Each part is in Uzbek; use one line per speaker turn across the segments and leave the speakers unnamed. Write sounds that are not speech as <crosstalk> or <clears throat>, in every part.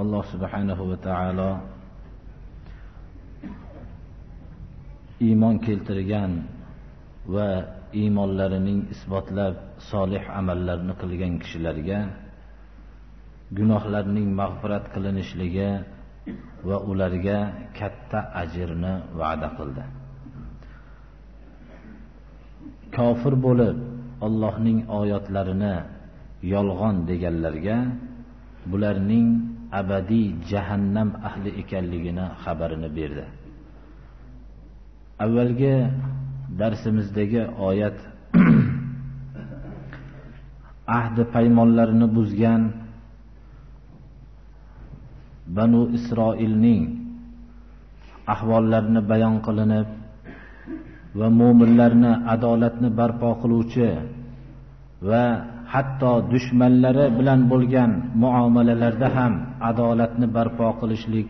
Alloh subhanahu va taolo iymon keltirgan va iymonlarining isbotlab solih amallarni qilgan kishilarga gunohlarning mag'firat qilinishligi va ularga katta ajrni va'da qildi. Kofir bo'lib Allohning oyatlarini yolg'on deganlarga bularning abadiy jahannam ahli ekanligini xabarini berdi. Avvalgi darsimizdagi oyat <clears throat> ahdi paymonlarini buzgan banu isroilning ahvollarini bayon qilinib va mo'minlarni adolatni barpo qiluvchi va hatto dushmanlari bilan bo'lgan muomalalarda ham adolatni barpo qilishlik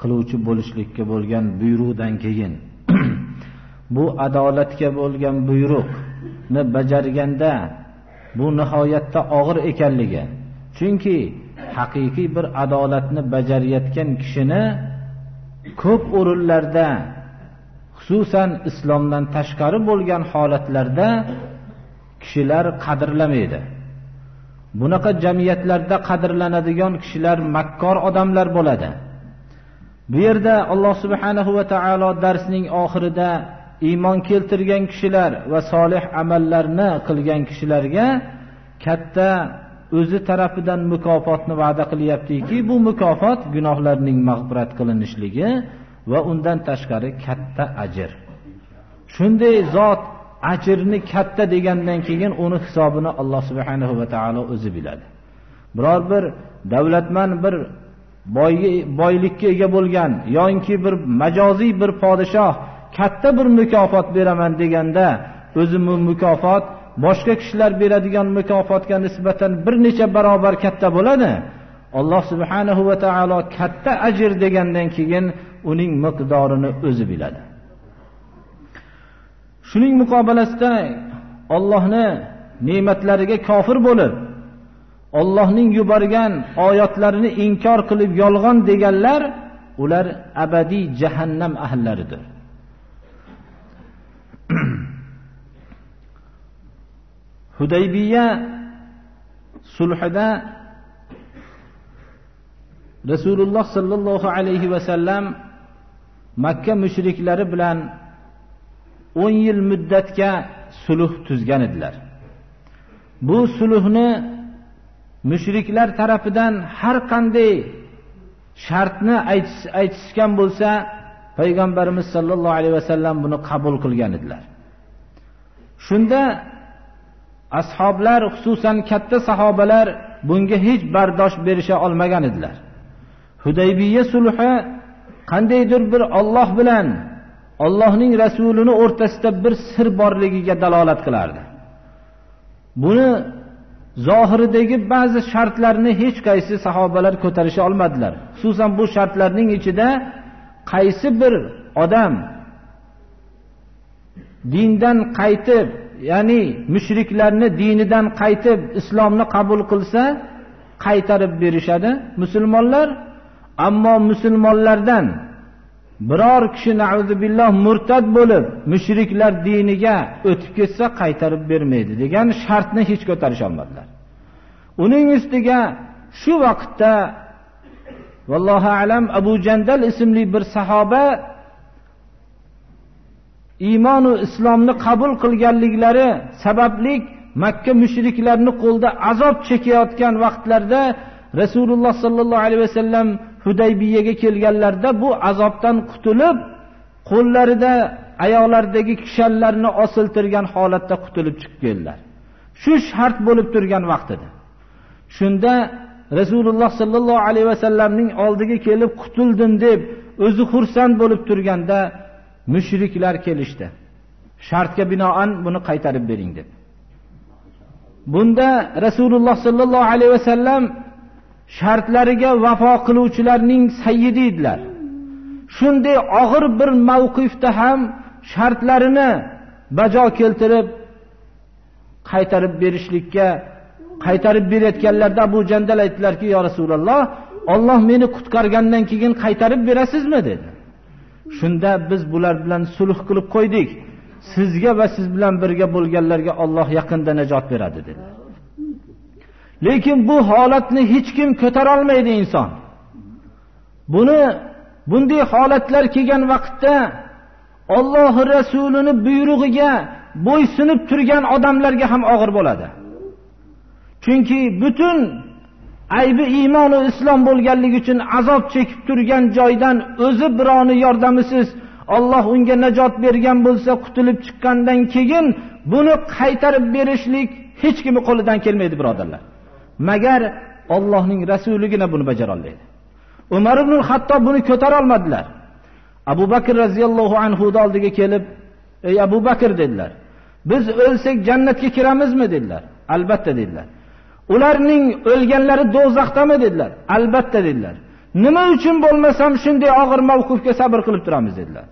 qiluvchi bo'lishlikka bo'lgan buyruqdan keyin. <clears throat> Bu adolatga bo'lgan buyruqni bajarganda bu nihoyatda og'ir ekanligi chunki haqiqiy bir adolatni bajarayotgan kishini ko'p o'rinlarda xususan islomdan tashqari bo'lgan holatlarda kishilar qadrlamaydi. Bunaqa jamiyatlarda qadrlanadigan kishilar makkor odamlar bo'ladi. Bu yerda alloh subhanahu va taolo darsning oxirida iymon keltirgan kishilar va solih amallarni qilgan kishilarga katta o'zi tarafidan mukofotni va'da qilyaptiki bu mukofot gunohlarning mag'firat qilinishligi va undan tashqari katta ajr. Shunday zot ajrni katta degandan keyin uni hisobini alloh subhanahu va taolo o'zi biladi. Biror bir davlatman bir boylikka ega bo'lgan yoinki bir majoziy bir podshoh katta bir mukofot beraman deganda o'zi bu mukofot boshqa kishilar beradigan mukofotga nisbatan bir necha barobar katta bo'ladi. Alloh subhanahu va taolo katta ajr degandan keyin uning miqdorini o'zi biladi. Shuning muqobalasida Allohni ne'matlariga kofir bo'lib Allohning yuborgan oyatlarini inkor qilib yolg'on deganlar ular abadiy jahannam ahllaridir. <clears throat> Hudaybiya sulhida Rasululloh sallallohu alayhi va sallam Makka mushriklari bilan 10 yil muddatga sulh tuzgan edilar. Bu sulhni mushriklar tarafidan har qanday shartni aytishgan bo'lsa, payg'ambarimiz sollallohu alayhi vasallam buni qabul qilgan edilar. Shunda ashoblar, xususan katta sahobalar bunga hech bardosh berisha olmagan edilar. Hudaybiya sulhi qandaydir bir Alloh bilan Allohning rasulini o'rtasida bir sir borligiga dalolat qilardi. Buni zohiridagi ba'zi shartlarni hech qaysi sahobalar ko'tarisha olmadilar. Xususan bu shartlarning ichida qaysi bir odam dindan qaytib, ya'ni mushriklarni dinidan qaytib islomni qabul qilsa, qaytarib berishadi musulmonlar, ammo musulmonlardan biror kishi billah murtad bo'lib mushriklar diniga o'tib ketsa qaytarib bermaydi degan shartni hech ko'tarisha olmadilar uning ustiga shu vaqtda vallohu alam abu jandal ismli bir sahoba iymonu islomni qabul qilganliklari sababli makka mushriklarni qo'lda azob chekayotgan vaqtlarda rasululloh sollallohu alayhi vasallam hudaybiyaga kelganlarida bu azobdan qutulib qo'llarida oyoqlaridagi kishanlarni osiltirgan holatda qutulib chiqib keldilar shu shart bo'lib turgan vaqtida shunda rasululloh sollallohu alayhi vasallamning oldiga kelib qutuldim deb o'zi xursand bo'lib turganda mushriklar kelishdi. Shartga binoan buni qaytarib bering deb. Bunda rasululloh sollallohu alayhi vasallam shartlariga vafo qiluvchilarning sayyidi edilar. Shunday og'ir bir mavqifda ham shartlarini bajo keltirib qaytarib berishlikka qaytarib berayotganlarida abu jandal aytdilarki yo rasululloh olloh meni qutqargandan keyin qaytarib berasizmi? dedi. Shunda biz bular bilan sulh qilib qo'ydik. Sizga va siz bilan birga bo'lganlarga olloh yaqinda najot beradi dedi. Lekin bu holatni hech kim ko'tarolmaydi inson. Buni bunday holatlar kelgan vaqtda ollohi rasulini buyrug'iga bo'ysunib turgan odamlarga ham og'ir bo'ladi. Chunki butun aybi iymonu islom bo'lganligi uchun azob chekib turgan joydan o'zi birovni yordamisiz olloh unga najot bergan bo'lsa qutulib chiqqandan keyin buni qaytarib berishlik hech kimni qo'lidan kelmaydi birodarlar. Magar Allohning rasuligina buni bajarolmaydi. Umar ibn hattob buni ko'tara olmadilar abu bakr roziyallohu anhuni oldiga kelib ey abu bakr dedilar. Biz o'lsak jannatga kiramizmi? dedilar. Albatta dedilar. Ularning o'lganlari do'zaxdami? dedilar. Albatta dedilar. Nima uchun bo'lmasam shunday og'ir mavqufga sabr qilib turamiz? dedilar.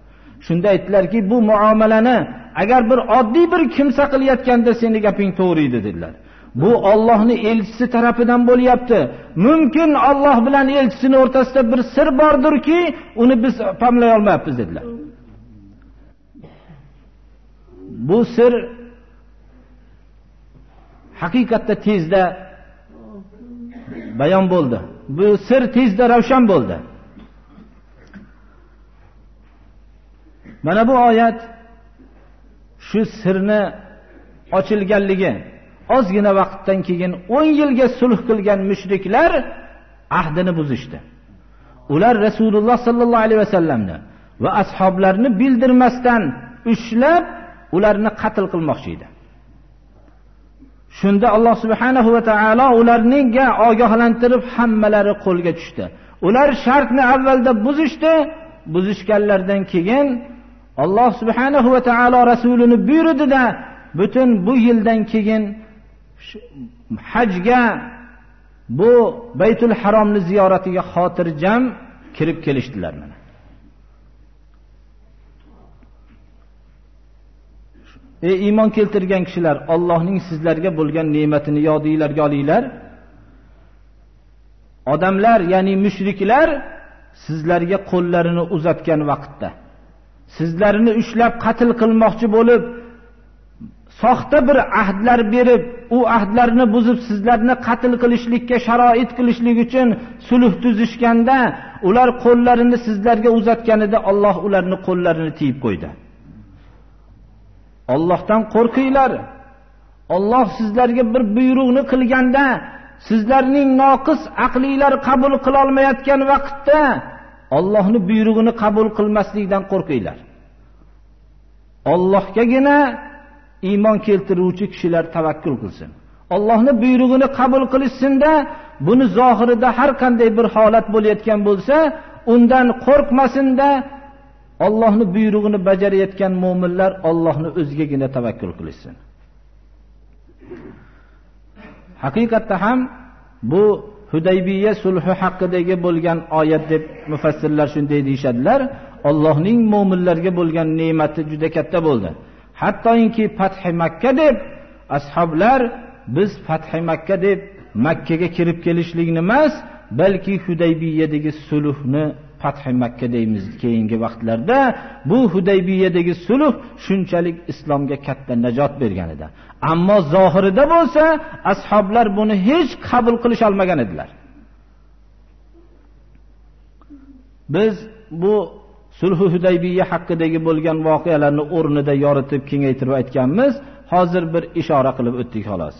Shunda aytdilarki bu muomalani agar bir oddiy bir kimsa qilayotganda seni gaping to'g'ri edi dedilar. Bu Allohning elchisi tarafidan bo'lyapti. Mumkin Alloh bilan elchisini o'rtasida bir sir bordirki uni biz pamlay olmayapmiz dedilar. Bu sir haqiqatda tezda bayon bo'ldi. Bu sir tezda ravshan bo'ldi. Mana bu oyat shu sirni ochilganligi ozgina vaqtdan keyin 10 yilga sulh qilgan mushriklar ahdini buzishdi. Ular rasululloh sollallohu alayhi vasallamni va ashablarini bildirmasdan ushlab ularni qatl qilmoqchi edi. Shunda alloh subhanahu va taolo ularningga ogohlantirib hammalari qo'lga tushdi. Ular shartni avvalda buzishdi. Buzishganlardan keyin alloh subhanahu va taolo rasulini buyurdida butun bu yildan keyin hajga bu baytul haromni ziyoratiga xotirjam kirib kelishdilar mana. Ey iymon keltirgan kishilar ollohning sizlarga bo'lgan ne'matini yodinglarga olinglar. Odamlar ya'ni mushriklar sizlarga qo'llarini uzatgan vaqtda sizlarni ushlab qatl qilmoqchi bo'lib soxta bir ahdlar berib u ahdlarni buzib sizlarni qatl qilishlikka sharoit qilishlik uchun sulh tuzishganda ular qo'llarini sizlarga uzatganida olloh ularni qo'llarini tiyib qo'ydi. Ollohdan qo'rqinglar. Olloh sizlarga bir buyruqni qilganda sizlarning noqis aqlinglar qabul qilolmayotgan vaqtda ollohni buyrug'ini qabul qilmaslikdan qo'rqinglar. Ollohgagina iymon keltiruvchi kishilar tavakkul qilsin. Allohni buyrug'ini qabul qilishsinda buni zohirida har qanday bir holat bo'layotgan bo'lsa undan qo'rqmasinda ollohni buyrug'ini bajarayotgan mo'minlar ollohni o'zigagina tavakkul qilishsin. Haqiqatda ham bu hudaybiya sulhi haqidagi bo'lgan oyat deb mufassirlar shunday deyishadilar ollohning mo'minlarga bo'lgan ne'mati juda katta bo'ldi. Hattoki fathi makka deb ashoblar biz fathi makka deb makkaga kirib kelishlikni emas balki hudaybiyadagi sulhni fathi makka deymiz keyingi vaqtlarda. Bu hudaybiyadagi sulh shunchalik islomga katta najot bergan edi ammo zohirida bo'lsa ashoblar buni hech qabul qilisholmagan edilar. Biz bu sulhi hudaybiya haqidagi bo'lgan voqealarni o'rnida yoritib kengaytirib aytganmiz hozir bir ishora qilib o'tdik xolos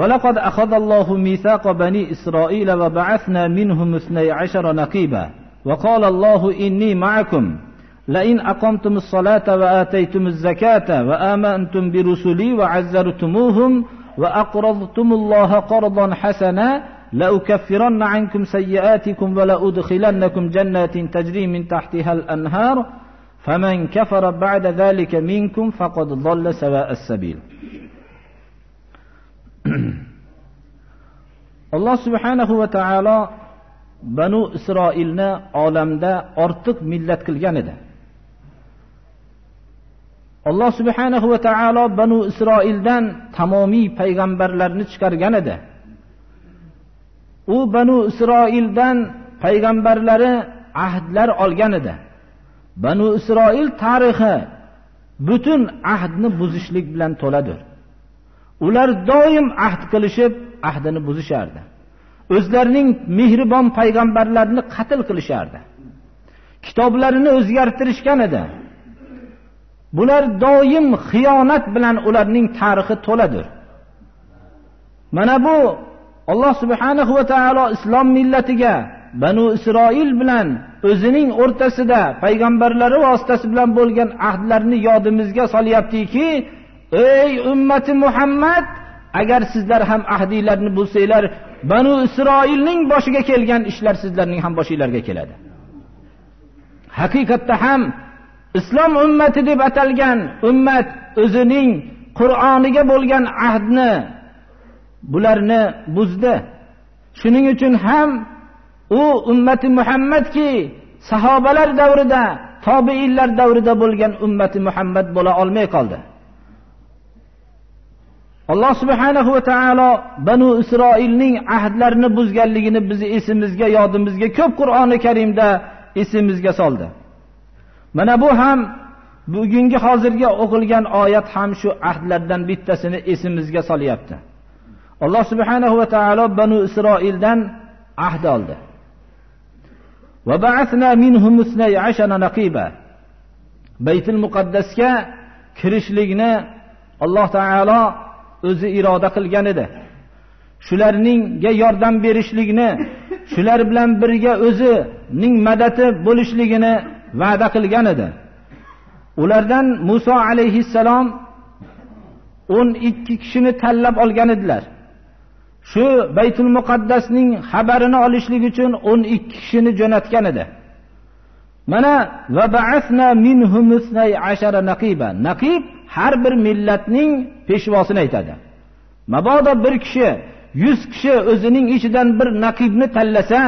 ولقد أخذ الله ميثاق بني إسرائيل وبعثنا منهم اثني عشر نقيبا وقال الله إني معكم لئن أقمتم الصلاة وآتيتم الزكاة وآمنتم برسلي وعزرتموهم وأقرضتم الله قرضا حسنا لأكفرن عنكم سيئاتكم ولأدخلنكم جنات تجري من تحتها الأنهار فمن كفر بعد ذلك منكم فقد ضل سواء السبيل alloh subhanahu va taolo banu isroilni olamda ortiq millat qilgan edi alloh subhanahu va taolo banu isroildan tamomiy payg'ambarlarni chiqargan edi u banu isroildan payg'ambarlari ahdlar olgan edi. Banu isroil tarixi butun ahdni buzishlik bilan to'ladir. Ular doim ahd qilishib ahdini buzishardi. O'zlarining mehribon payg'ambarlarini qatl qilishardi. Kitoblarini o'zgartirishgan edi. Bular doim xiyonat bilan ularning tarixi to'ladir. Mana bu alloh subhanahu va taolo islom millatiga banu isroil bilan o'zining o'rtasida payg'ambarlari vositasi bilan bo'lgan ahdlarni yodimizga solyaptiki ey ummati muhammad agar sizlar ham ahdiylarni bo'lsanglar banu isroilning boshiga kelgan ishlar sizlarning ham boshinglarga keladi. Haqiqatda ham islom ummati deb atalgan ummat o'zining qur'oniga bo'lgan ahdni bularni buzdi. Shuning uchun ham u ummati muhammadki sahobalar davrida tobiinlar davrida bo'lgan ummati muhammad bo'la olmay qoldi. Alloh subhanahu va taolo banu isroilning ahdlarini buzganligini bizni esimizga yodimizga ko'p qur'oni karimda esimizga soldi. Mana bu ham bugungi hozirgi o'qilgan oyat ham shu ahdlardan bittasini esimizga solyapti. Alloh subhanahu va taolo banu isroildan ahd oldi. Baytul muqaddasga kirishlikni alloh taolo o'zi iroda qilgan edi. Shularningga yordam berishlikni shular bilan birga o'zining madadi bo'lishligini va'da qilgan edi. Ulardan muso alayhissalom o'n ikki kishini tanlab olgan edilar. Shu baytul muqaddasning xabarini olishlik uchun o'n ikki kishini jo'natgan edi. Mana va naqib har bir millatning peshvosini aytadi. Mabodo bir kishi yuz kishi o'zining ichidan bir naqibni tanlasa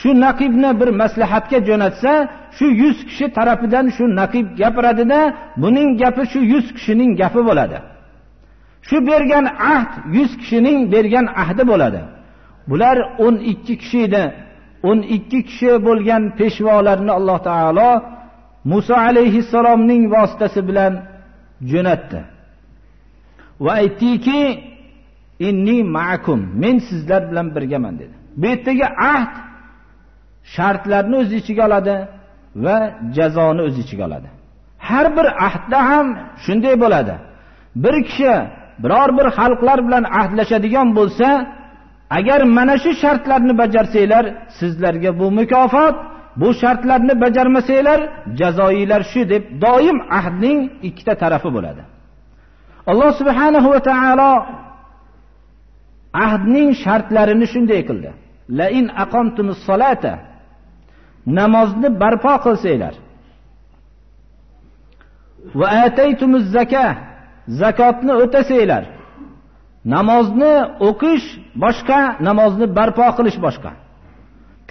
shu naqibni bir maslahatga jo'natsa shu yuz kishi tarafidan shu naqib gapiradida buning gapi shu yuz kishining gapi bo'ladi. Shu bergan ahd yuz kishining bergan ahdi bo'ladi. Bular o'n ikki kishi edi. O'n ikki kishi bo'lgan peshvolarni alloh taolo muso alayhissalomning vositasi bilan jo'natdi. Va aytdiki inni ma'akum men sizlar bilan birgaman dedi. Bu yerdagi ahd shartlarni o'z ichiga oladi va jazoni o'z ichiga oladi. Har bir ahdda ham shunday bo'ladi. Bir kishi biror bir xalqlar bilan ahdlashadigan bo'lsa agar mana shu shartlarni bajarsanglar sizlarga bu mukofot bu shartlarni bajarmasanglar jazoinglar shu deb doim ahdning ikkita tarafi bo'ladi. Alloh subhanahu va taolo ahdning shartlarini shunday qildi. Lain aqomtumus solata namozni barpo qilsanglar. Va ataytumuz zaka zakotni o'tasanglar. Namozni o'qish boshqa namozni barpo qilish boshqa.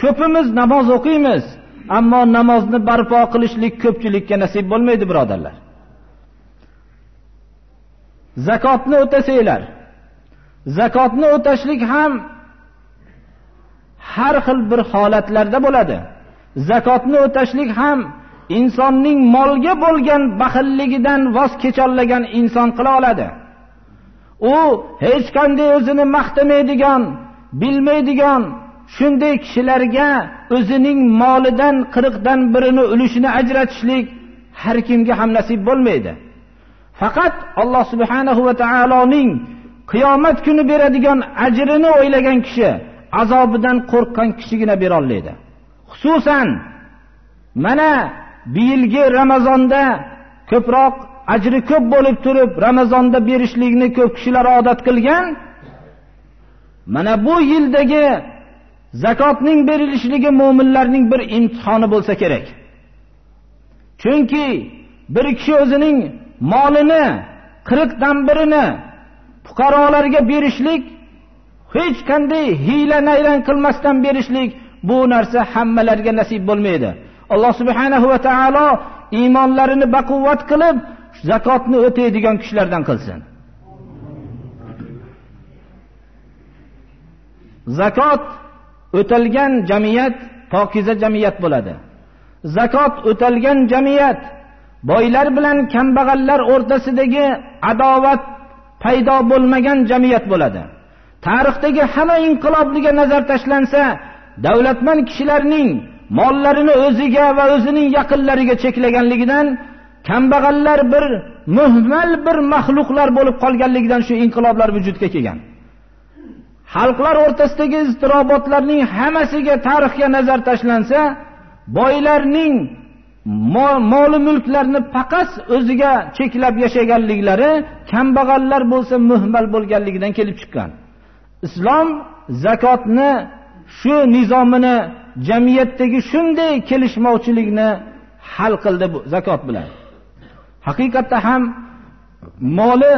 Ko'pimiz namoz o'qiymiz ammo namozni barpo qilishlik ko'pchilikka nasib bo'lmaydi birodarlar. Zakotni o'tasanglar. Zakotni o'tashlik ham har xil bir holatlarda bo'ladi. Zakotni o'tashlik ham insonning molga bo'lgan baxilligidan voz kecholmagan inson qila oladi. U hech qanday o'zini maqtamaydigan bilmaydigan shunday kishilarga o'zining molidan qirqdan birini ulushini ajratishlik har kimga ham nasib bo'lmaydi. Faqat alloh subhanahu va taoloning qiyomat kuni beradigan ajrini o'ylagan kishi azobidan qo'rqqan kishigina berolmaydi xususan mana bu yilgi ramazonda ko'proq ajri ko'p bo'lib turib ramazonda berishlikni ko'p kishilar odat qilgan. Mana bu yildagi zakotning berilishligi mo'minlarning bir imtihoni bo'lsa kerak. Chunki bir kishi o'zining molini qirqdan birini fuqarolarga berishlik hech qanday hiyla nayran qilmasdan berishlik bu narsa hammalarga nasib bo'lmaydi. Alloh subhanahu va taolo iymonlarini baquvvat qilib zakotni o'taydigan kishilardan qilsin. Zakot o'talgan jamiyat pokiza jamiyat bo'ladi. Zakot o'talgan jamiyat boylar bilan kambag'allar o'rtasidagi adovat paydo bo'lmagan jamiyat bo'ladi. Tarixdagi hamma inqilobliga nazar tashlansa davlatmand kishilarning mollarini o'ziga va o'zining yaqinlariga cheklaganligidan kambag'allar bir muhmal bir maxluqlar bo'lib qolganligidan shu inqiloblar vujudga kelgan. Xalqlar o'rtasidagi iztirobotlarning hammasiga tarixga nazar tashlansa boylarning moli mulklarni faqat o'ziga cheklab yashaganliklari kambag'allar bo'lsa muhmal bo'lganligidan kelib chiqqan. Islom zakotni shu nizomini jamiyatdagi shunday kelishmovchilikni hal qildi bu zakot bilan. Haqiqatda ham moli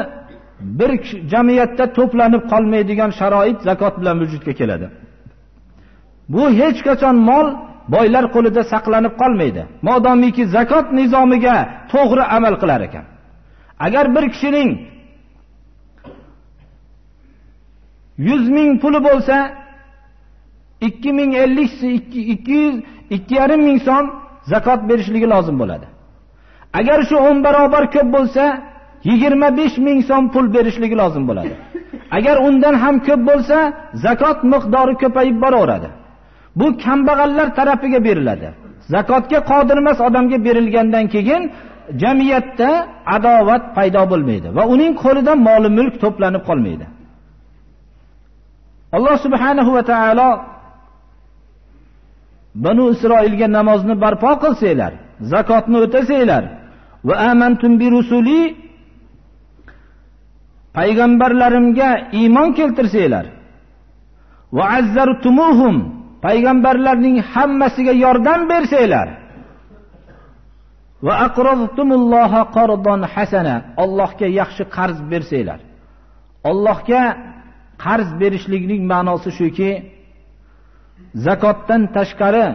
bir jamiyatda to'planib qolmaydigan sharoit zakot bilan vujudga keladi. Bu hech qachon mol boylar qo'lida saqlanib qolmaydi. Modomiki zakot nizomiga to'g'ri amal qilar ekan. Agar bir kishining yuz ming puli bo'lsa ikki ming ellik ikki yuz ikki yarim ming so'm zakot berishligi lozim bo'ladi. Agar shu o'n barobar ko'p bo'lsa yigirma besh ming so'm pul berishligi lozim bo'ladi. Agar undan ham ko'p bo'lsa zakot miqdori ko'payib boraveradi. Bu kambag'allar tarafiga beriladi. Zakotga qodir emas odamga berilgandan keyin jamiyatda adovat paydo bo'lmaydi va uning qo'lida moli mulk to'planib qolmaydi. Alloh subhanahu va taolo banu isroilga namozni barpo qilsanglar zakotni o'tasanglar va amantum bi rusuli payg'ambarlarimga iymon keltirsanglar. Va azzartumuhum payg'ambarlarning hammasiga yordam bersanglar. Va aqroztumulloha qardon hasana Allohga yaxshi qarz bersanglar. Allohga qarz berishlikning ma'nosi shuki zakotdan tashqari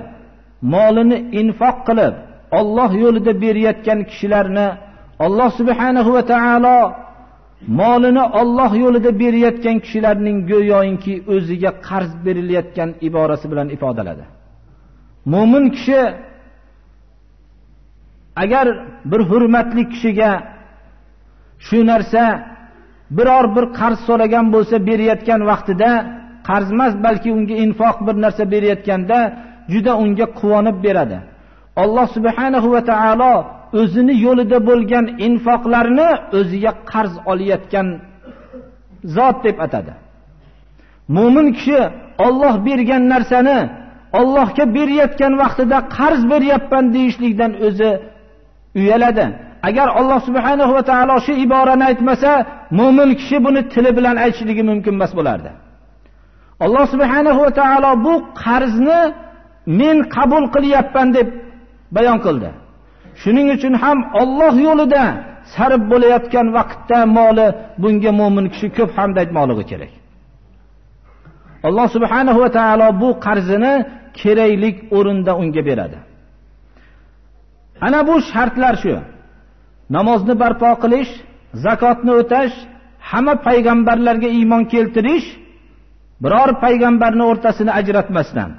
molini infoq qilib Alloh yo'lida berayotgan kishilarni Alloh subhanahu va taolo molini Alloh yo'lida berayotgan kishilarning go'yoinki o'ziga qarz berilayotgan iborasi bilan ifodaladi. Mo'min kishi agar bir hurmatli kishiga shu narsa biror bir qarz so'ragan bo'lsa berayotgan vaqtida qarz emas balki unga infoq bir narsa berayotganda juda unga quvonib beradi. Alloh subhanahu va taolo o'zini yo'lida bo'lgan infoqlarni o'ziga qarz olayotgan zot deb atadi. Mo'min kishi olloh bergan narsani ollohga berayotgan vaqtida qarz beryapman deyishlikdan o'zi uyaladi. Agar alloh subhanahu va taolo shu iborani aytmasa mo'min kishi buni tili bilan aytishligi mumkin emas bo'lardi. Alloh subhanahu va taolo bu qarzni men qabul qilyapman deb bayon qildi. Shuning uchun ham Alloh yo'lida sarf bo'layotgan vaqtda moli bunga mo'min kishi ko'p hamd aytmoqligi kerak. Alloh subhanahu va taolo bu qarzini keraklik o'rinda unga beradi. Ana bu shartlar shu. Namozni barpo qilish zakotni o'tash hamma payg'ambarlarga iymon keltirish biror payg'ambarni o'rtasini ajratmasdan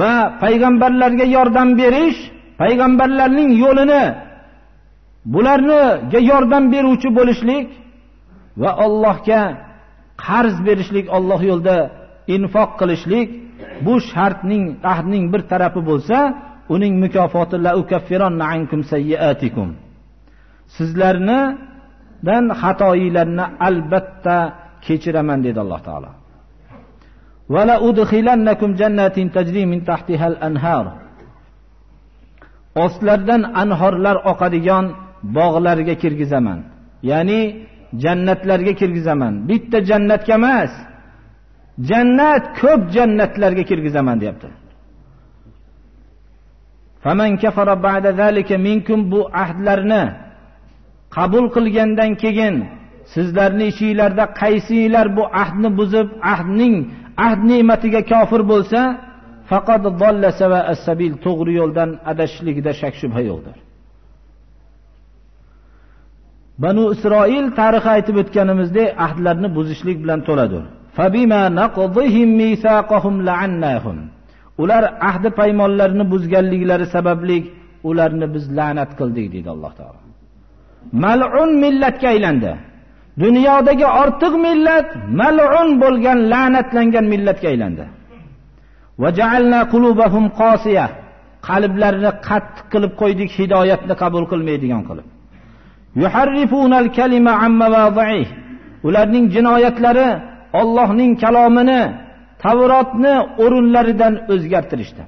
va payg'ambarlarga yordam berish payg'ambarlarning yo'lini bularniga yordam beruvchi bo'lishlik va Allohga qarz berishlik Alloh yo'lida infoq qilishlik bu shartning ahdning bir tarafi bo'lsa uning mukofoti la ukaffiranna ankum sayyiatikum. Sizlarni dan albatta kechiraman dedi alloh taolo. Vala udxilannakum jannatin tajri min tahtiha al-anhar. Ostlaridan anhorlar oqadigan bog'larga kirgizaman. Ya'ni jannatlarga kirgizaman. Bitta jannatga emas jannat ko'p jannatlarga kirgizaman deyapti. Bu ahdlarni qabul qilgandan keyin sizlarni ishinglarda qaysinglar bu ahdni buzib ahdning ahd ne'matiga kofir bo'lsa faqat sabil to'g'ri yo'ldan adashishligida shak shubha yo'qdir. Banu isroil tarixi aytib o'tganimizdek ahdlarni buzishlik bilan to'ladir. Ular ahdi paymonlarini buzganliklari sababli ularni biz la'nat qildik deydi alloh taolo. Mal'un millatga aylandi. Dunyodagi ortiq millat mal'un bo'lgan la'natlangan millatga aylandi. Qalblarini qattiq qilib qo'ydik hidoyatni qabul qilmaydigan qilib. Ularning jinoyatlari ollohning kalomini tavrotni o'rinlaridan o'zgartirishdi.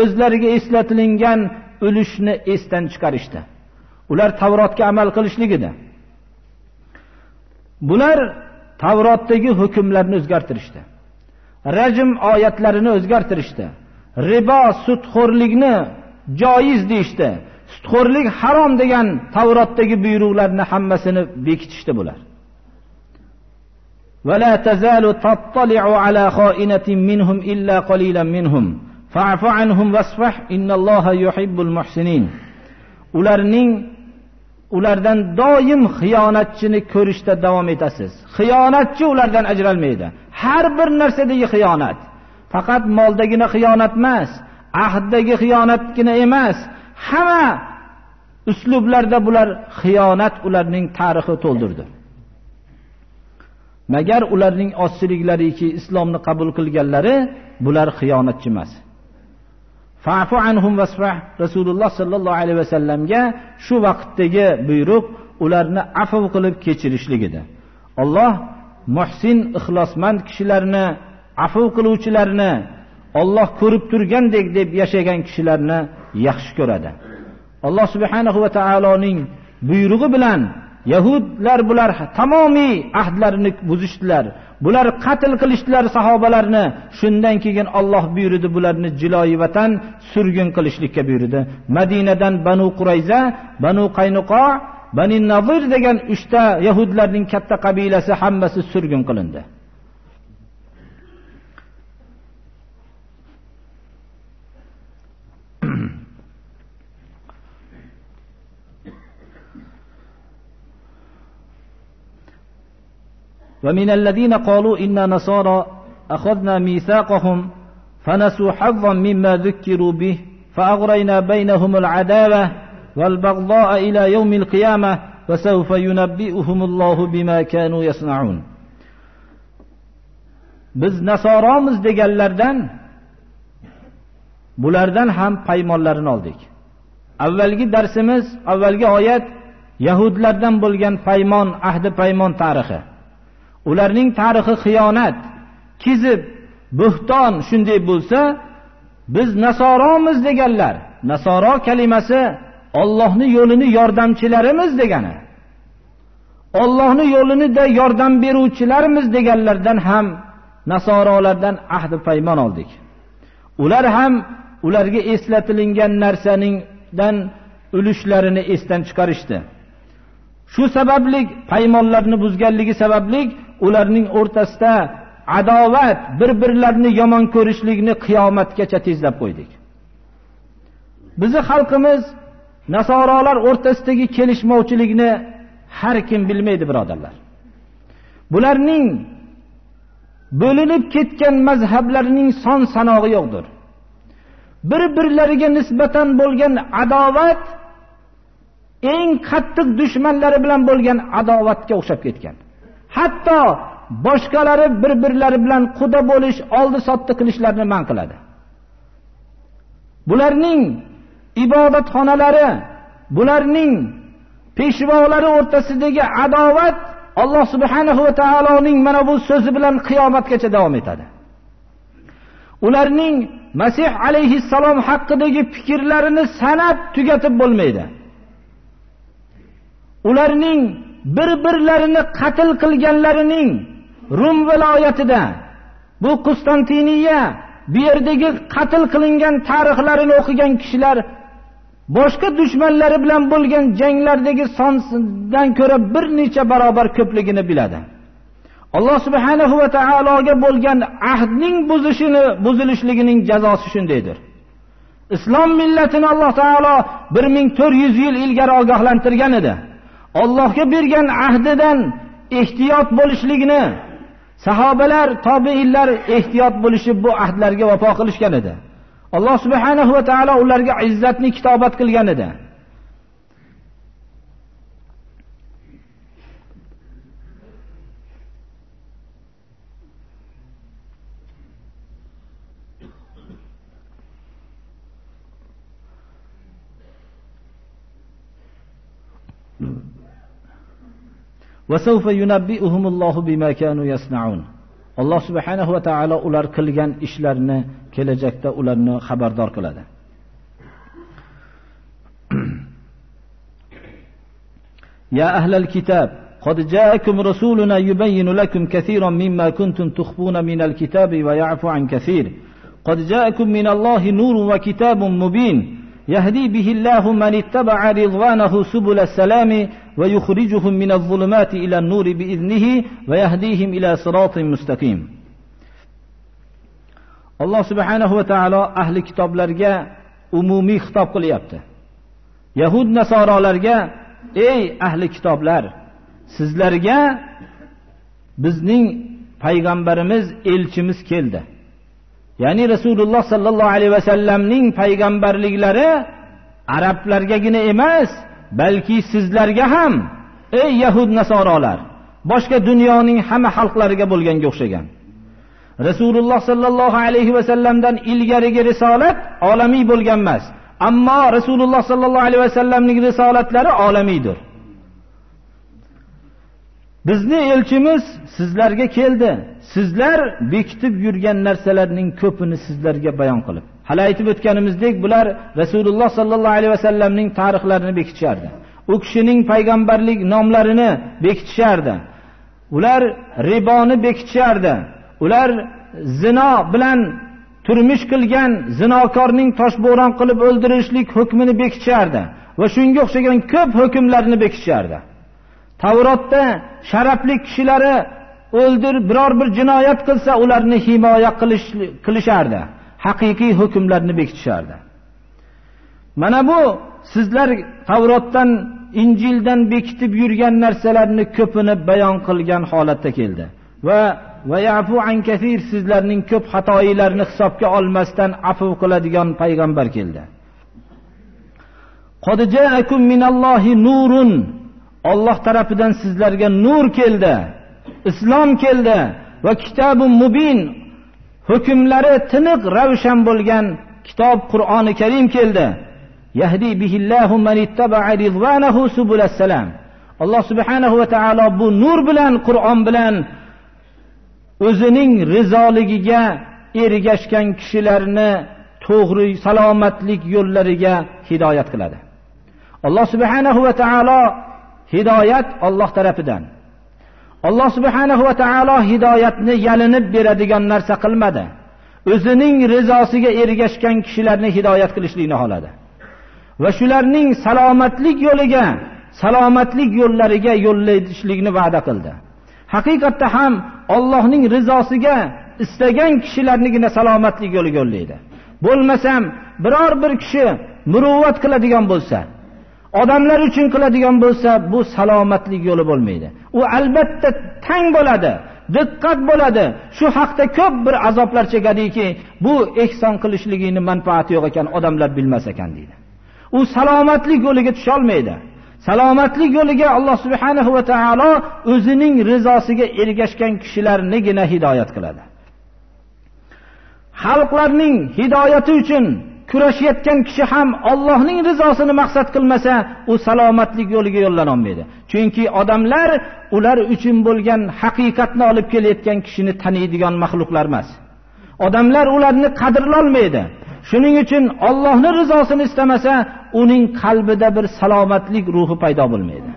O'zlariga eslatilingan ulushni esdan chiqarishdi ular tavrotga amal qilishligida bular tavrotdagi hukmlarni o'zgartirishdi rajm oyatlarini o'zgartirishdi ribo sudxo'rlikni joiz deyishdi sudxo'rlik harom degan tavrotdagi buyruqlarni hammasini bekitishdi bular ولا تزال تطلع على خائنة منهم إلا قليلا منهم fa'fu anhum wasfah innalloha yuhibbul muhsinin. Ularning ulardan doim xiyonatchini ko'rishda davom etasiz. Xiyonatchi ulardan ajralmaydi. Har bir narsadagi xiyonat. Faqat moldagina xiyonat emas ahddagi xiyonatgina emas. Hamma uslublarda bular xiyonat ularning tarixi to'ldirdi. Magar ularning ozchiliklariki islomni qabul qilganlari bular xiyonatchi emas. Fafu anhum vasfah rasululloh sollallohu alayhi vasallamga shu vaqtdagi buyruq ularni afv qilib kechirishlik edi. Muhsin ixlosmand kishilarni afv qiluvchilarni olloh ko'rib turgandek deb yashagan kishilarni yaxshi ko'radi. Alloh subhanahu va taoloning buyrug'i bilan yahudlar bular tamomiy ahdlarini buzishdilar. Bular qatl qilishdilar sahobalarni. Shundan keyin olloh buyurdi bularni jiloyi vatan surgun qilishlikka buyurdi. Madinadan banu qurayza banu qaynuqo bani nazir degan uchta yahudlarning katta qabilasi hammasi surgun qilindi. ومن الذين قالوا إنا نصارى أخذنا ميثاقهم فنسوا حظا مما ذكروا به فأغرينا بينهم العداوة والبغضاء إلى يوم القيامة وسوف ينبئهم الله بما كانوا يصنعون biz nasoromiz deganlardan bulardan ham paymonlarini oldik avvalgi darsimiz avvalgi oyat yahudlardan bo'lgan paymon ahdi paymon tarixi Ularning tarixi xiyonat kizib bo'xton shunday bo'lsa biz nasoromiz deganlar. Nasoro kalimasi ollohni yo'lini yordamchilarimiz degani. Ollohni yo'linida yordam beruvchilarmiz deganlardan ham nasorolardan ahdi paymon oldik. Ular ham ularga eslatilingan narsaningdan ulushlarini esdan chiqarishdi. Shu sababli paymonlarni buzganligi sababli ularning o'rtasida adovat bir birlarini yomon ko'rishlikni qiyomatgacha tezlab qo'ydik. Bizni xalqimiz nasorolar o'rtasidagi kelishmovchilikni har kim bilmaydi birodarlar. Bularning bo'linib ketgan mazhablarining son sanog'i yo'qdir. Bir birlariga nisbatan bo'lgan adovat eng qattiq dushmanlari bilan bo'lgan adovatga o'xshab ketgan. Hatto boshqalari bir birlari bilan quda bo'lish oldi sotdi qilishlarini man qiladi. Bularning ibodatxonalari bularning peshvolari o'rtasidagi adovat alloh subhanahu va taoloning mana bu so'zi bilan qiyomatgacha davom etadi. Ularning masih alayhissalom haqidagi fikrlarini sanab tugatib bo'lmaydi. Ularning bir birlarini qatl qilganlarining rum viloyatida bu qustantiniya bu yerdagi qatl qilingan tarixlarini o'qigan kishilar boshqa dushmanlari bilan bo'lgan janglardagi sondan ko'ra bir necha barobar ko'pligini biladi. Alloh subhanahu va taologa bo'lgan ahdning buzishini buzilishligining jazosi shundaydir. Islom millatini alloh taolo bir ming to'rt yuz yil ilgari ogohlantirgan edi. Allohga bergan ahdidan ehtiyot bo'lishlikni sahobalar tobiinlar ehtiyot bo'lishib bu ahdlarga vafo qilishgan edi. Alloh subhanahu va taolo ularga izzatni kitobat qilgan edi. alloh subhanahu va taolo ular qilgan ishlarni kelajakda ularni xabardor qiladi يا أهل الكتاب قد جاءكم رسولنا يبين لكم كثيرا مما كنتم تخفون من الكتاب ويعفو عن كثير قد جاءكم من الله نور وكتاب مبين يهدي به الله من اتبع رضوانه سبل السلام ويخرجهم من الظلمات إلى النور بإذنه ويهديهم إلى صراط مستقيم alloh subhanahu va taolo ahli kitoblarga umumiy xitob qilyapti yahud nasorolarga ey ahli kitoblar sizlarga bizning payg'ambarimiz elchimiz keldi ya'ni rasululloh sollallohu alayhi vasallamning payg'ambarliklari arablargagina emas balki sizlarga ham. Ey yahud nasorolar boshqa dunyoning hamma xalqlariga bo'lganga o'xshagan. Rasululloh sollallohu alayhi vasallamdan ilgarigi risolat olamiy bo'lgan emas ammo rasululloh sollallohu alayhi vasallamning risolatlari olamiydir. Bizni elchimiz sizlarga keldi. Sizlar bekitib yurgan narsalarning ko'pini sizlarga bayon qilib. Hali aytib o'tganimizdek bular rasululloh sollallohu alayhi vasallamning tarixlarini bekitishardi u kishining payg'ambarlik nomlarini bekitishardi ular riboni bekitishardi ular zino bilan turmush qilgan zinokorning toshbo'ron qilib o'ldirishlik hukmini bekitishardi va shunga o'xshagan ko'p hukmlarni bekitishardi tavrotda sharafli kishilari o'ldir biror bir jinoyat qilsa ularni himoya qilishardi. Haqiqiy hukmlarni bekitishardi. Mana bu sizlar tavrotdan injildan bekitib yurgan narsalarni ko'pini bayon qilgan holatda keldi. Va va yafu an kasir sizlarning ko'p xatoyilarni hisobga olmasdan afu qiladigan payg'ambar keldi. Alloh tarafidan sizlarga nur keldi islom keldi va kitobun mubin hukmlari tiniq ravshan bo'lgan kitob qur'oni karim keldi. Yahdi bihillahu man ittaba'a ridwanahu subulas salam alloh subhanahu va taolo bu nur bilan qur'on bilan o'zining rizoligiga ergashgan kishilarni to'g'ri salomatlik yo'llariga hidoyat qiladi. Alloh subhanahu va taolo hidoyat Alloh tarafidan. Alloh subhanahu va taolo hidoyatni yalinib beradigan narsa qilmadi. O'zining rizosiga ergashgan kishilarni hidoyat qilishlikni xoladi. va shularning salomatlik yo'liga salomatlik yo'llariga yo'llayishlikni va'da qildi. Haqiqatda ham Allohning rizosiga istagan kishilarnigina salomatlik yo'liga yo'llaydi. Bo'lmasam biror bir kishi muruvvat qiladigan bo'lsa odamlar uchun qiladigan bo'lsa bu salomatlik yo'li bo'lmaydi. U albatta tang bo'ladi diqqat bo'ladi. Shu haqda ko'p bir azoblar chekadiki bu ehson qilishligini manfaati yo'q ekan odamlar bilmas ekan deydi. U salomatlik yo'liga tusholmaydi salomatlik yo'liga alloh subhanahu va taolo o'zining rizosiga ergashgan kishilarnigina hidoyat qiladi. Xalqlarning hidoyati uchun kurashayotgan kishi ham ollohning rizosini maqsad qilmasa u salomatlik yo'liga yo'llana olmaydi. chunki odamlar ular uchun bo'lgan haqiqatni olib kelayotgan kishini taniydigan maxluqlar emas. Odamlar ularni qadrlolmaydi. Shuning uchun ollohni rizosini istamasa uning qalbida bir salomatlik ruhi paydo bo'lmaydi.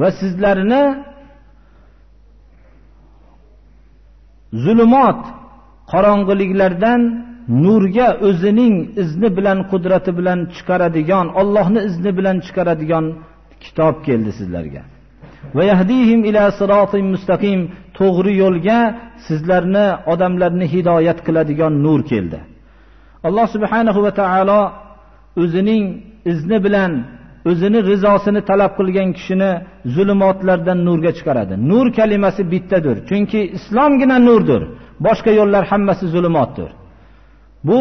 Va sizlarni zulumot qorong'iliklardan nurga o'zining izni bilan qudrati bilan chiqaradigan Allohni izni bilan chiqaradigan kitob keldi sizlarga. Va yahdihim ila sirotin mustaqim to'g'ri yo'lga sizlarni odamlarni hidoyat qiladigan nur keldi. Alloh subhanahu va taolo o'zining izni bilan o'zini rizosini talab qilgan kishini zulumotlardan nurga chiqaradi. Nur kalimasi bittadir chunki islomgina nurdir. Boshqa yo'llar hammasi zulumotdir. Bu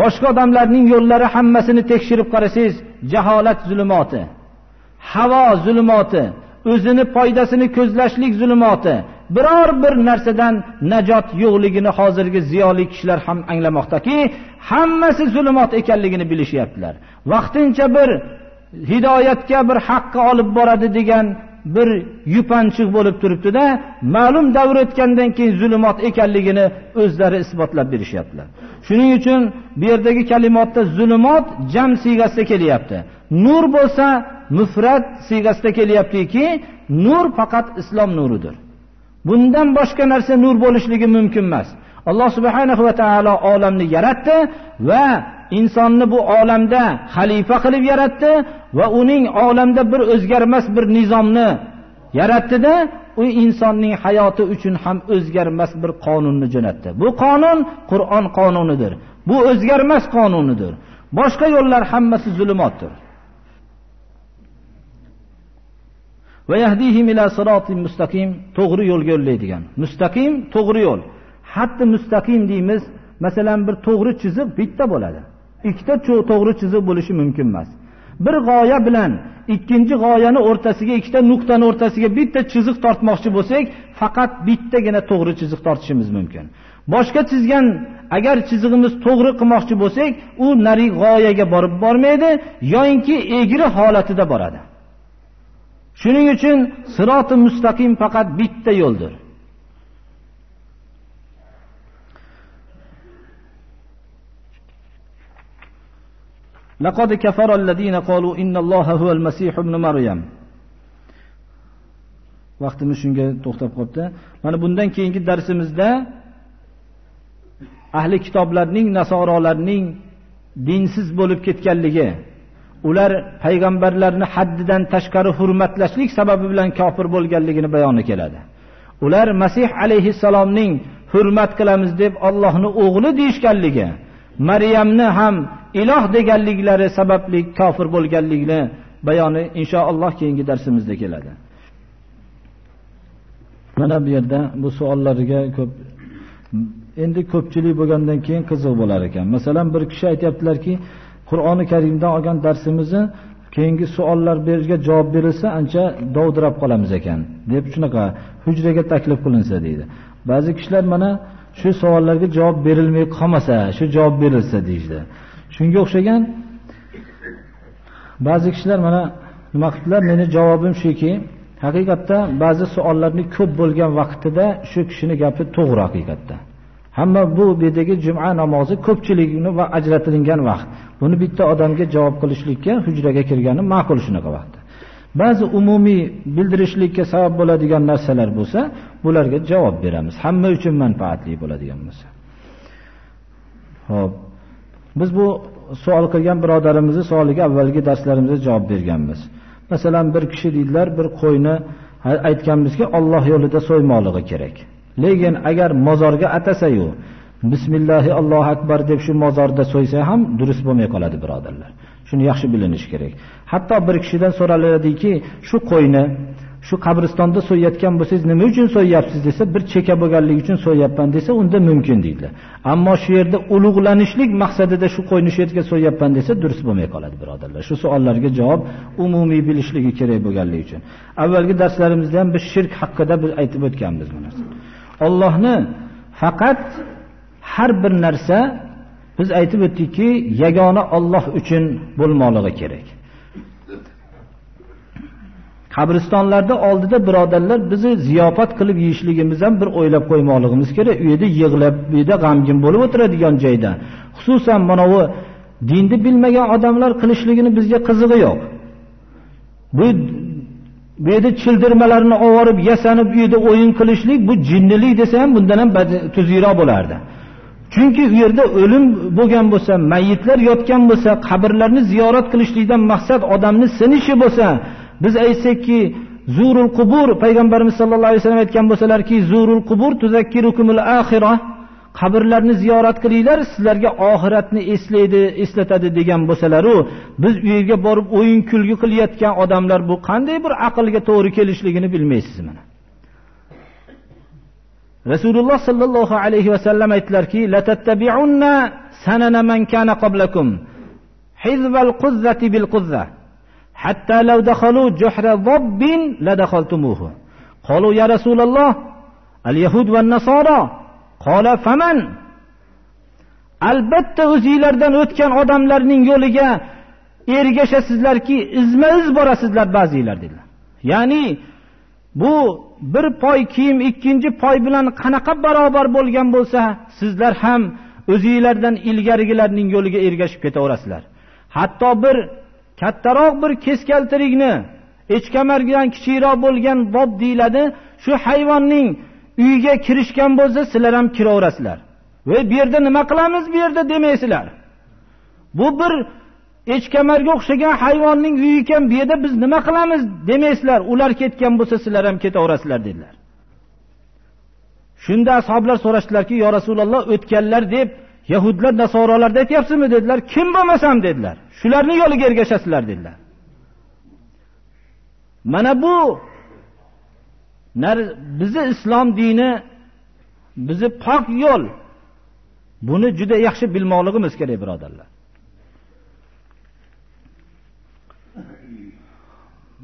boshqa odamlarning yo'llari hammasini tekshirib qarasangiz jaholat zulumoti havo zulumoti o'zini foydasini ko'zlashlik zulumoti biror bir narsadan najot yo'qligini hozirgi ziyoli kishilar ham anglamoqdaki hammasi zulumot ekanligini bilishyaptilar. Vaqtincha bir hidoyatga bir haqqa olib boradi degan bir yupanchiq bo'lib turibdida ma'lum davr o'tgandan keyin zulumot ekanligini o'zlari isbotlab berishyaptilar. Shuning uchun bu yerdagi kalimotda zulumot jam siygasida kelyapti. Nur bo'lsa mufrat siygasida kelyaptiki nur faqat islom nuridir. Bundan boshqa narsa nur bo'lishligi mumkin emas. Alloh subhanahu va taolo olamni yaratdi va insonni bu olamda xalifa qilib yaratdi va uning olamda bir o'zgarmas bir nizomni yaratdida u insonning hayoti uchun ham o'zgarmas bir qonunni jo'natdi. Bu qonun qur'on qonunidir bu o'zgarmas qonunidir boshqa yo'llar hammasi zulmotdir va yahdihim ila siratin mustaqim to'g'ri yo'lga yo'llaydigan. Mustaqim to'g'ri yo'l. Hatto mustaqim deymiz masalan bir to'g'ri chiziq bitta bo'ladi. Ikkita to'g'ri chiziq bo'lishi mumkin emas. Bir g'oya bilan ikkinchi g'oyani o'rtasiga ikkita nuqtani o'rtasiga bitta chiziq tortmoqchi bo'lsak faqat bittagina to'g'ri chiziq tortishimiz mumkin. Boshqa chizgan agar chizig'imiz to'g'ri qilmoqchi bo'lsak u nari g'oyaga borib bormaydi yoyinki egri holatida boradi. shuning uchun siroti mustaqim faqat bitta yo'ldir لقد كفر الذين قالوا إن الله هو المسيح ابن مريم vaqtimiz shunga to'xtab qolibdi mana bundan keyingi darsimizda ahli kitoblarning nasorolarning dinsiz bo'lib ketganligi Ular payg'ambarlarni haddidan tashqari hurmatlashlik sababi bilan kofir bo'lganligini bayoni keladi. Ular masih alayhissalomning hurmat qilamiz deb ollohni o'g'li deyishganligi maryamni ham iloh deganliklari sababli kofir bo'lganligini bayoni inshaalloh keyingi darsimizda keladi. Mana bu yerda bu savollarga ko'p endi ko'pchilik bo'lgandan keyin qiziq bo'lar ekan. Masalan bir kishi aytyaptilarki qur'oni karimdan olgan darsimizni keyingi savollar berishga javob berilsa ancha dovdirab qolamiz ekan deb shunaqa hujraga taklif qilinsa deydi. Ba'zi kishilar mana shu savollarga javob berilmay qolmasa shu javob berilsa deyishdi. Shunga o'xshagan ba'zi kishilar mana nima qildilar meni javobim shuki haqiqatda ba'zi savollarni ko'p bo'lgan vaqtida shu kishini gapi to'g'ri haqiqatda. Hamma bu yerdagi juma namozi ko'pchilikni va ajratilgan vaqt. Buni bitta odamga javob qilishlikka hujraga kirgani ma'qul shunaqa vaqtda. Ba'zi umumiy bildirishlikka sabab bo'ladigan narsalar bo'lsa bularga javob beramiz. Hamma uchun manfaatli bo'ladigan bo'lsa ho'p biz bu savol qilgan birodarimizni savoliga avvalgi darslarimizda javob berganmiz. Masalan bir kishi deydilar bir qo'yni aytganmizki olloh yo'lida so'ymoqligi kerak. Lekin agar mozorga atasayu bismillahi allohu akbar deb shu mozorda so'ysa ham durust bo'lmay qoladi birodarlar. Shuni yaxshi bilinishi kerak. Hatto bir kishidan so'raladiki shu qo'yni shu qabristonda so'yayotgan bo'lsangiz nima uchun so'yyapsiz? desa bir cheka bo'lganligi uchun so'yyapman desa unda mumkin deydilar ammo shu yerda ulug'lanishlik maqsadida shu qo'yni shu yerga so'yyapman desa durust bo'lmay qoladi birodarlar. Shu savollarga javob umumiy bilishligi kerak bo'lganligi uchun. Avvalgi darslarimizda ham biz shirk haqida biz aytib o'tganmiz bu narsani. Allohni faqat har bir narsa biz aytib o'tdikki yagona Alloh uchun bo'lmoqligi kerak. Qabristonlarda oldida birodarlar bizni ziyofat qilib yeyishligimiz ham bir o'ylab qo'ymoqligimiz kerak. U yerda yig'lab bu yerda g'amgin bo'lib o'tiradigan joyda. Xususan mana bu dinni bilmagan odamlar qilishligini bizga qizig'i yo'q. Bu bu yerda childirmalarni ovorib yasanib u yerda o'yin qilishlik bu jinnilik desa ham bundan ham tuzukroq bo'lardi. Chunki u yerda o'lim bo'lgan bo'lsa mayitlar yotgan bo'lsa qabrlarni ziyorat qilishlikdan maqsad odamni sinishi bo'lsa biz aytsakki zurul qubur payg'ambarimiz sollallohu alayhi vasallam aytgan bo'lsalarki zurul qubur tuzakkirukumul axira qabrlarni ziyorat qilinglar sizlarga oxiratni eslaydi eslatadi degan bo'lsalaru biz u yerga borib o'yin kulgi qilayotgan odamlar bu qanday bir aqlga to'g'ri kelishligini bilmaysiz mana. Rasululloh sollallohu alayhi vasallam aytdilarki sanana man kana qablakum hizval quzzati bil quzza hatta law dakhalu juhra dhabbin la dakhaltumuhu. Qalu ya rasululloh al yahud va nasara qola faman? Albatta o'zinglardan o'tgan odamlarning yo'liga ergashasizlarki izma iz borasizlar ba'zilar dedilar. Ya'ni bu bir poy kiyim ikkinchi poy bilan qanaqa barobar bo'lgan bo'lsa sizlar ham o'zinglardan ilgarigilarning yo'liga ergashib ketaverasizlar. Hatto bir kattaroq bir keskaltirikni echkamardan kichikroq bo'lgan bob deyiladi shu hayvonning uyga kirishgan bo'lsa sizlar ham kiraverasizlar. Voy bu yerda nima qilamiz bu yerda demaysizlar. Bu bir echkamarga o'xshagan hayvonning uyi ekan bu yerda biz nima qilamiz demaysizlar. Ular ketgan bo'lsa sizlar ham ketaverasizlar dedilar. Shunda ashoblar so'rashdilarki yo rasululloh o'tganlar deb yahudlar nasorolarni aytyapsizmi? dedilar. Kim bo'lmasam? dedilar. Shularni yo'liga ergashasizlar dedilar. Mana bu bizni islom dini bizni pok yo'l. Buni juda yaxshi bilmoqligimiz kerak birodarlar.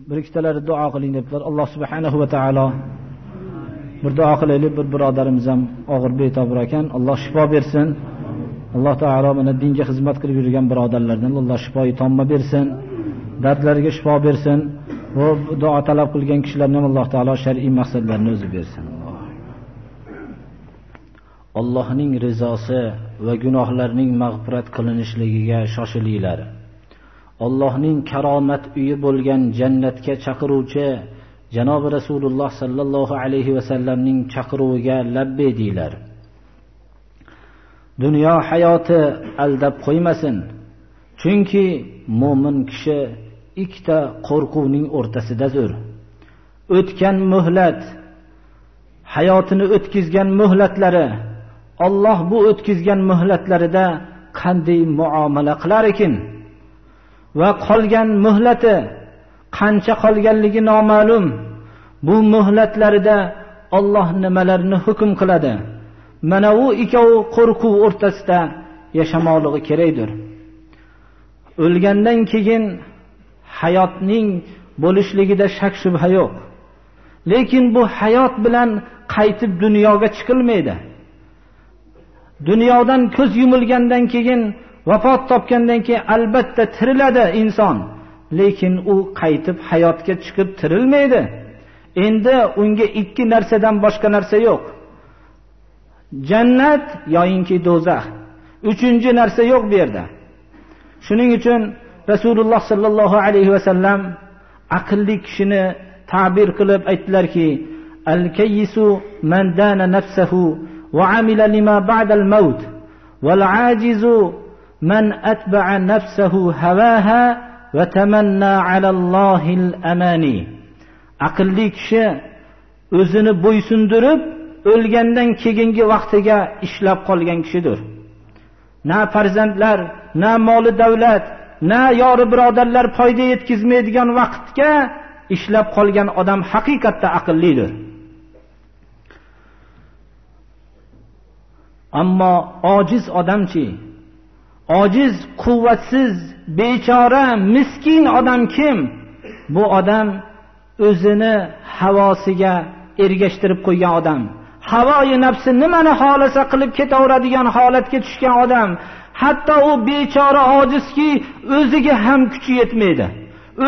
Bir ikkitalari duo qiling debdilar. Alloh subhanahu va taolo bir duo qilaylik bir birodarimiz ham og'ir betob ekan. Alloh shifo bersin. Alloh taolo mana dinga xizmat qilib yurgan birodarlardan alloh shifoyi tomma bersin. Dardlariga shifo bersin. Va duo talab qilgan kishilarni ham alloh taolo shar'iy maqsadlarni o'zi bersin. Allohning rizosi va gunohlarning mag'firat qilinishligiga shoshilinglar. Allohning karomat uyi bo'lgan jannatga chaqiruvchi janobi rasululloh sollallohu alayhi vasallamning chaqiruviga labbay deylar. Dunyo hayoti aldab qo'ymasin chunki mo'min kishi ikkita qo'rquvning o'rtasidadir o'tgan muhlat hayotini o'tkazgan muhlatlari olloh bu o'tkazgan muhlatlarida qanday muomala qilar ekan? Va qolgan muhlati qancha qolganligi noma'lum. Bu muhlatlarida olloh nimalarni hukm qiladi? Mana u ikkovi qo'rquv o'rtasida yashamoqligi kerakdir. O'lgandan keyin hayotning bo'lishligida shak shubha yo'q. Lekin bu hayot bilan qaytib dunyoga chiqilmaydi. Dunyodan ko'z yumilgandan keyin vafot topgandan keyin albatta tiriladi inson. Lekin u qaytib hayotga chiqib tirilmaydi. Endi unga ikki narsadan boshqa narsa yo'q. Jannat yoyinki do'zax. Uchinchi narsa yo'q bu yerda. Shuning uchun rasululloh sollallohu alayhi vasallam aqlli kishini ta'bir qilib aytdilarki al kayyisu man dana nafsahu va amila lima ba'dal maut val ajizu man atba'a nafsahu hawaha va tamanna ala allohil amani aqlli kishi o'zini bo'ysundirib o'lgandan keyingi vaqtiga ishlab qolgan kishidir. Na farzandlar na moli davlat na yori birodarlar foyda yetkazmaydigan vaqtga ishlab qolgan odam haqiqatda aqllidir. Ammo ojiz odamchi ojiz quvvatsiz bechora miskin odam kim? Bu odam o'zini havosiga ergashtirib qo'ygan odam. Havoyi nafsi nimani xohlasa qilib ketaveradigan holatga tushgan odam. Hatto u bechora ojizki o'ziga ham kuchi yetmaydi.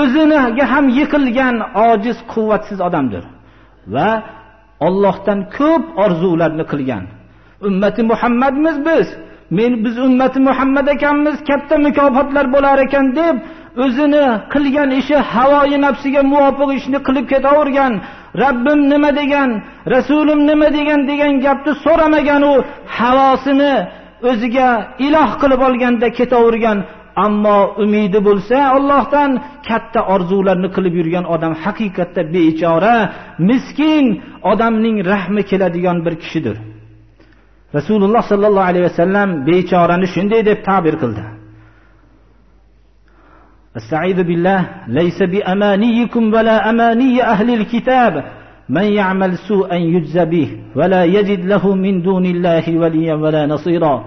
O'ziniga ham yiqilgan ojiz quvvatsiz odamdir. Va ollohdan ko'p orzularni qilgan. Ummati muhammadmiz biz. Men biz ummati muhammad ekanmiz katta mukofotlar bo'lar ekan deb o'zini qilgan ishi havoyi nafsiga muvofiq ishni qilib ketavergan rabbim nima degan rasulim nima degan degan gapni so'ramagan u havosini o'ziga iloh qilib olganda ketavergan ammo umidi bo'lsa Allohdan katta orzularni qilib yurgan odam haqiqatda bechora miskin odamning rahmi keladigan bir kishidir rasululloh sollallohu alayhi vasallam bechorani shunday deb ta'bir qildi استعيذ بالله ليس بأمانيكم ولا أماني أهل الكتاب من يعمل سوءا يجزى به ولا يجد له من دون الله وليا ولا نصيرا.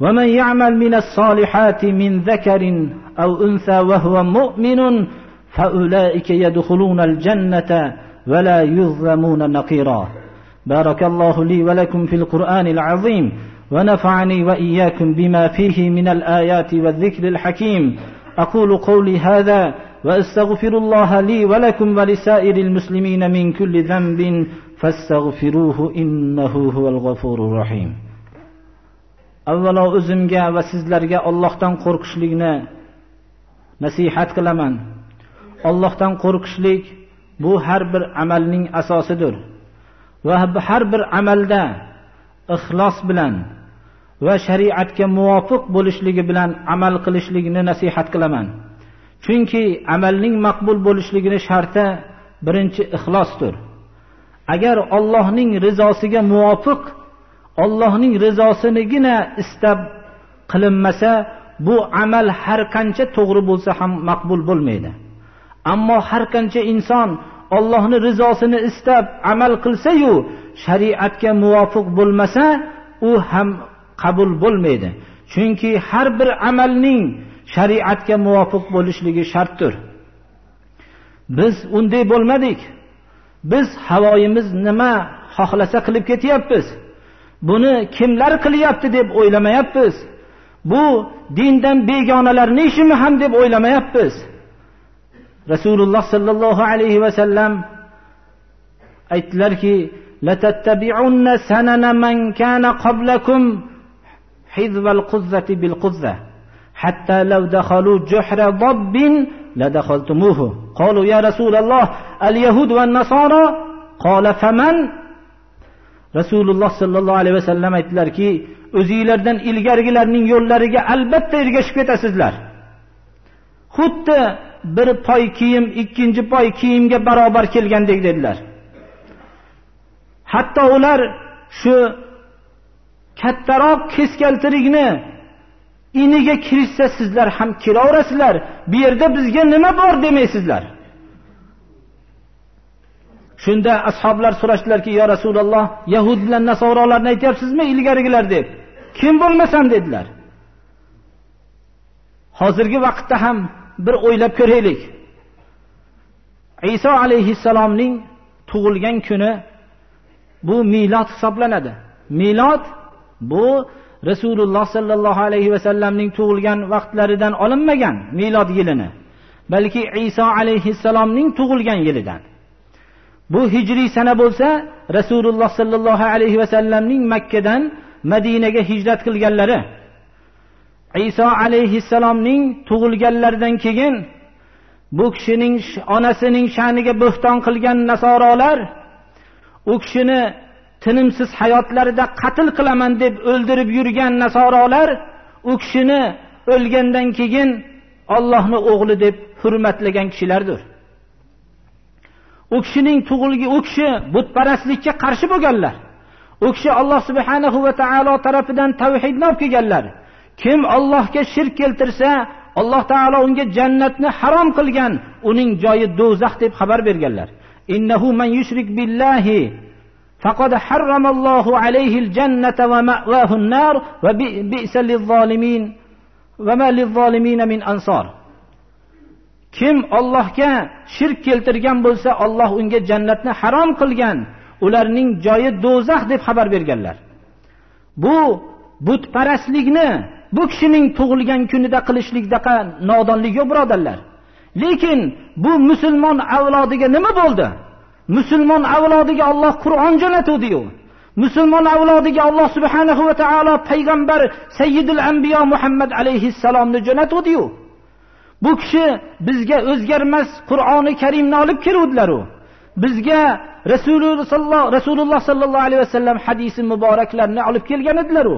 ومن يعمل من الصالحات من ذكر أو أنثى وهو مؤمن فأولئك يدخلون الجنة ولا يظلمون نقيرا. بارك الله لي ولكم في القرآن العظيم ونفعني وإياكم بما فيه من الآيات والذكر الحكيم. أقول قولي هذا وأستغفر الله لي ولكم ولسائر المسلمين من كل ذنب فاستغفروه إنه هو الغفور الرحيم avvalo o'zimga va sizlarga Allohdan qo'rqishlikni nasihat qilaman. Allohdan qo'rqishlik bu har bir amalning asosidir. Va har bir amalda ixlos bilan va shariatga muvofiq bo'lishligi bilan amal qilishlikni nasihat qilaman. Chunki amalning maqbul bo'lishligini sharti birinchi ixlosdir. Agar Allohning rizosiga muvofiq Allohning rizosinigina istab qilinmasa bu amal har qancha to'g'ri bo'lsa ham maqbul bo'lmaydi ammo har qancha inson ollohni rizosini istab amal qilsa-yu shariatga muvofiq bo'lmasa u ham qabul bo'lmaydi chunki har bir amalning shariatga muvofiq bo'lishligi shartdir biz unday bo'lmadik biz havoyimiz nima xohlasa qilib ketyapmiz buni kimlar qilyapti deb o'ylamayapmiz bu dindan begonalarni ishimi ham deb o'ylamayapmiz rasululloh sollallohu alayhi vasallam aytdilarki لتتبعن سنن من كان قبلكم حذو القذة بالقذة حتى لو دخلوا جحر ضب لدخلتموه قالوا يا رسول الله اليهود والنصارى قال فمن rasululloh sollallohu alayhi vasallam aytdilarki o'zinglardan ilgarigilarning yo'llariga albatta ergashib ketasizlar xuddi bir poy kiyim ikkinchi poy kiyimga barobar kelgandek dedilar hatto ular shu kattaroq keskaltirikni iniga kirishsa sizlar ham kiraverasizlar. Bu yerda bizga nima bor demaysizlar. Shunda ashoblar so'rashdilarki yo rasululloh yahud bilan nasorolarni aytyapsizmi ilgarigilar? deb. Kim bo'lmasam dedilar. Hozirgi vaqtda ham bir o'ylab ko'raylik. Iso alayhissalomning tug'ilgan kuni bu milod hisoblanadi. Milod bu rasululloh sollallohu alayhi vasallamning tug'ilgan vaqtlaridan olinmagan milod yilini balki iso alayhissalomning tug'ilgan yilidan. Bu hijriy sana bo'lsa rasululloh sollallohu alayhi vasallamning makkadan madinaga hijrat qilganlari iso alayhissalomning tug'ilganlaridan keyin bu kishining onasining sha'niga bo'xton qilgan nasorolar u kishini tinimsiz hayotlarida qatl qilaman deb o'ldirib yurgan nasorolar u kishini o'lgandan keyin ollohni o'g'li deb hurmatlagan kishilardir. U kishining tug'ilgi u kishi butparastlikka qarshi bo'lganlar. U kishi alloh subhanahu va taolo tarafidan tavhidni olib kelganlar. Kim ollohga shirk keltirsa alloh taolo unga jannatni harom qilgan uning joyi do'zax deb xabar berganlar. Innahu man yushrik billahi faqad harramallohu alayhi عليه الجنة ومأواه النار وبئس للظالمين وما للظالمين من أنصار. Ma min ansor kim Allohga shirk keltirgan bo'lsa Alloh unga jannatni harom qilgan ularning joyi do'zax deb xabar berganlar. Bu butparastlikni bu kishining tug'ilgan kunida qilishlikdaqa nodonlik yo'q birodarlar. Lekin bu musulmon avlodiga nima bo'ldi? Musulmon avlodiga Alloh Qur'on jo'natuvdi-yu
musulmon avlodiga alloh subhanahu va taolo payg'ambar sayyidul anbiya muhammad alayhissalomni jo'natuvdiyu bu kishi bizga o'zgarmas qur'oni karimni olib keluvdilaru bizga rasululloh rasululloh sollallohu alayhi vasallam hadisi muboraklarni olib kelgan edilaru